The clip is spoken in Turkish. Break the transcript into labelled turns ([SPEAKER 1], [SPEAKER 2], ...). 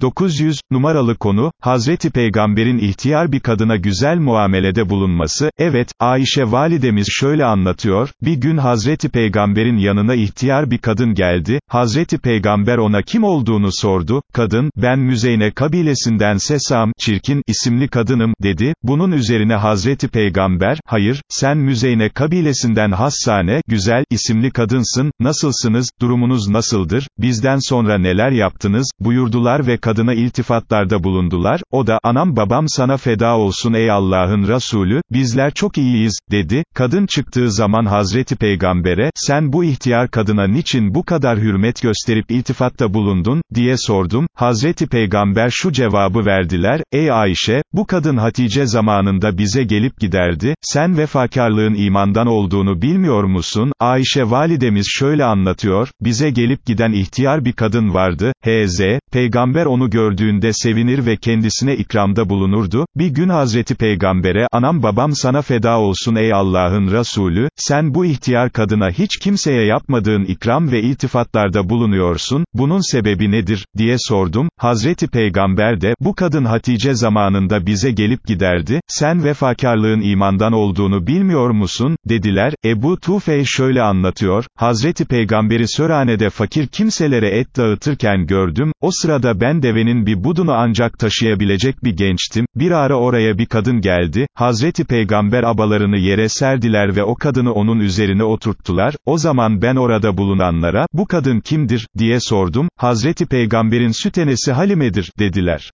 [SPEAKER 1] 900, numaralı konu, Hazreti Peygamber'in ihtiyar bir kadına güzel muamelede bulunması, evet, Ayşe validemiz şöyle anlatıyor, bir gün Hazreti Peygamber'in yanına ihtiyar bir kadın geldi, Hazreti Peygamber ona kim olduğunu sordu, kadın, ben Müzeyne kabilesinden Sesam, çirkin, isimli kadınım, dedi, bunun üzerine Hazreti Peygamber, hayır, sen Müzeyne kabilesinden Hassane, güzel, isimli kadınsın, nasılsınız, durumunuz nasıldır, bizden sonra neler yaptınız, buyurdular ve kadına iltifatlarda bulundular, o da, anam babam sana feda olsun ey Allah'ın Resulü, bizler çok iyiyiz, dedi, kadın çıktığı zaman Hazreti Peygamber'e, sen bu ihtiyar kadına niçin bu kadar hürmet gösterip iltifatta bulundun, diye sordum, Hazreti Peygamber şu cevabı verdiler, ey Ayşe, bu kadın Hatice zamanında bize gelip giderdi, sen vefakarlığın imandan olduğunu bilmiyor musun, Ayşe validemiz şöyle anlatıyor, bize gelip giden ihtiyar bir kadın vardı, H.Z., Peygamber onu gördüğünde sevinir ve kendisine ikramda bulunurdu, bir gün Hazreti Peygamber'e, anam babam sana feda olsun ey Allah'ın Resulü, sen bu ihtiyar kadına hiç kimseye yapmadığın ikram ve iltifatlarda bulunuyorsun, bunun sebebi nedir, diye sordum, Hazreti Peygamber de, bu kadın Hatice zamanında bize gelip giderdi, sen vefakarlığın imandan olduğunu bilmiyor musun, dediler, Ebu Tufey şöyle anlatıyor, Hazreti Peygamberi Sörhane'de fakir kimselere et dağıtırken gördüm, o sırada ben devenin bir budunu ancak taşıyabilecek bir gençtim, bir ara oraya bir kadın geldi, Hazreti Peygamber abalarını yere serdiler ve o kadını onun üzerine oturttular, o zaman ben orada bulunanlara, bu kadın kimdir, diye sordum, Hazreti Peygamberin sütenesi Halime'dir, dediler.